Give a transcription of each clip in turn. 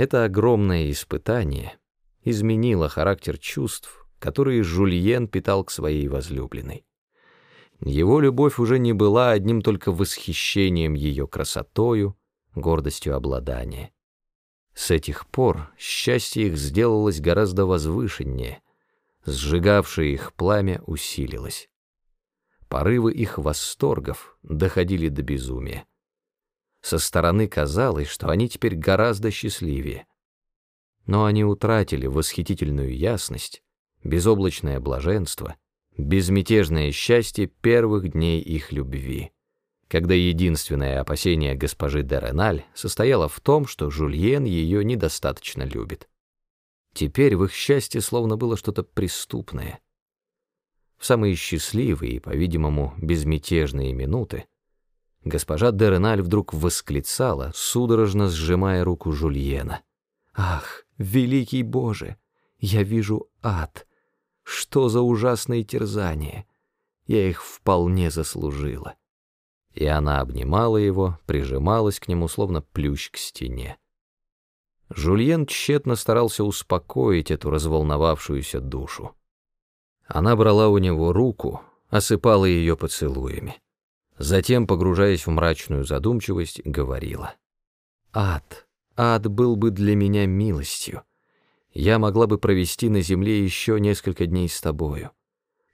Это огромное испытание изменило характер чувств, которые Жульен питал к своей возлюбленной. Его любовь уже не была одним только восхищением ее красотою, гордостью обладания. С этих пор счастье их сделалось гораздо возвышеннее, сжигавшее их пламя усилилось. Порывы их восторгов доходили до безумия. Со стороны казалось, что они теперь гораздо счастливее. Но они утратили восхитительную ясность, безоблачное блаженство, безмятежное счастье первых дней их любви когда единственное опасение госпожи де Реналь состояло в том, что Жульен ее недостаточно любит. Теперь в их счастье словно было что-то преступное. В самые счастливые и, по-видимому, безмятежные минуты госпожа де Реналь вдруг восклицала, судорожно сжимая руку Жульена. «Ах, великий Боже! Я вижу ад! Что за ужасные терзания! Я их вполне заслужила!» и она обнимала его, прижималась к нему, словно плющ к стене. Жульен тщетно старался успокоить эту разволновавшуюся душу. Она брала у него руку, осыпала ее поцелуями. Затем, погружаясь в мрачную задумчивость, говорила. «Ад, ад был бы для меня милостью. Я могла бы провести на земле еще несколько дней с тобою.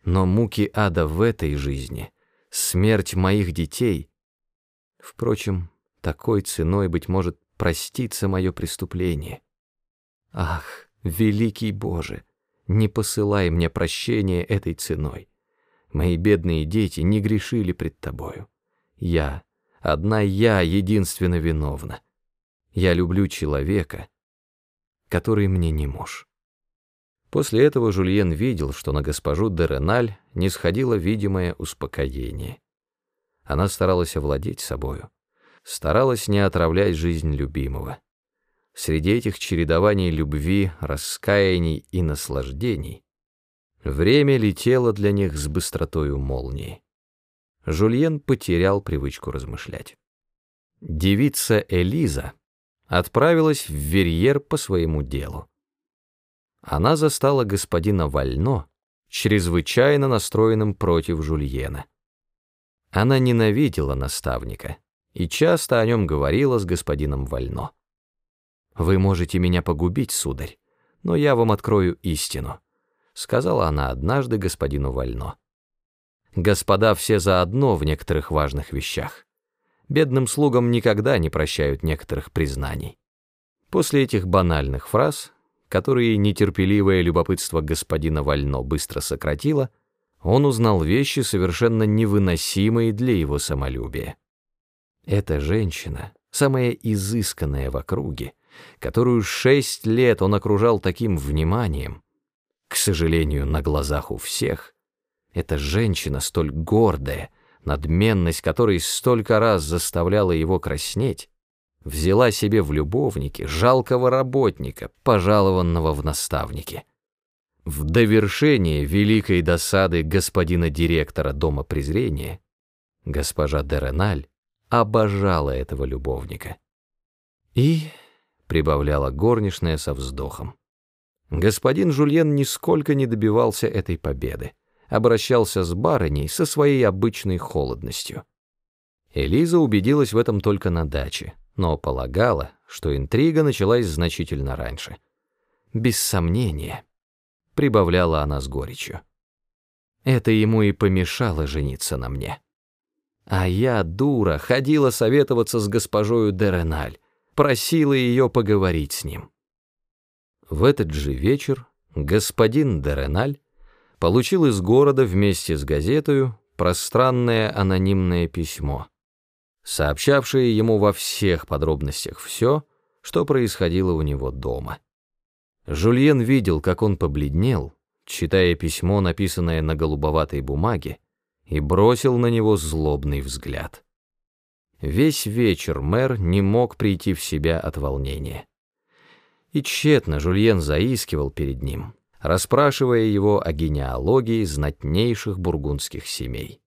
Но муки ада в этой жизни — смерть моих детей. Впрочем, такой ценой, быть может, простится мое преступление. Ах, великий Боже, не посылай мне прощения этой ценой. Мои бедные дети не грешили пред Тобою. Я, одна я, единственно виновна. Я люблю человека, который мне не муж. После этого Жульен видел, что на госпожу де Реналь не сходило видимое успокоение. Она старалась овладеть собою, старалась не отравлять жизнь любимого. Среди этих чередований любви, раскаяний и наслаждений время летело для них с быстротою молнии. Жульен потерял привычку размышлять. Девица Элиза отправилась в Верьер по своему делу она застала господина Вально, чрезвычайно настроенным против Жульена. Она ненавидела наставника и часто о нем говорила с господином Вально. «Вы можете меня погубить, сударь, но я вам открою истину», сказала она однажды господину Вально. «Господа все заодно в некоторых важных вещах. Бедным слугам никогда не прощают некоторых признаний». После этих банальных фраз которые нетерпеливое любопытство господина Вально быстро сократило, он узнал вещи, совершенно невыносимые для его самолюбия. Эта женщина, самая изысканная в округе, которую шесть лет он окружал таким вниманием, к сожалению, на глазах у всех, эта женщина столь гордая, надменность которой столько раз заставляла его краснеть, взяла себе в любовники жалкого работника, пожалованного в наставники. В довершение великой досады господина директора Дома презрения госпожа Дереналь обожала этого любовника. И, прибавляла горничная со вздохом, господин Жульен нисколько не добивался этой победы, обращался с барыней со своей обычной холодностью. Элиза убедилась в этом только на даче, но полагала, что интрига началась значительно раньше. Без сомнения, прибавляла она с горечью. Это ему и помешало жениться на мне. А я, дура, ходила советоваться с госпожою Дереналь, просила ее поговорить с ним. В этот же вечер господин Дереналь получил из города вместе с газетою пространное анонимное письмо — сообщавшие ему во всех подробностях все, что происходило у него дома. Жульен видел, как он побледнел, читая письмо, написанное на голубоватой бумаге, и бросил на него злобный взгляд. Весь вечер мэр не мог прийти в себя от волнения. И тщетно Жульен заискивал перед ним, расспрашивая его о генеалогии знатнейших бургундских семей.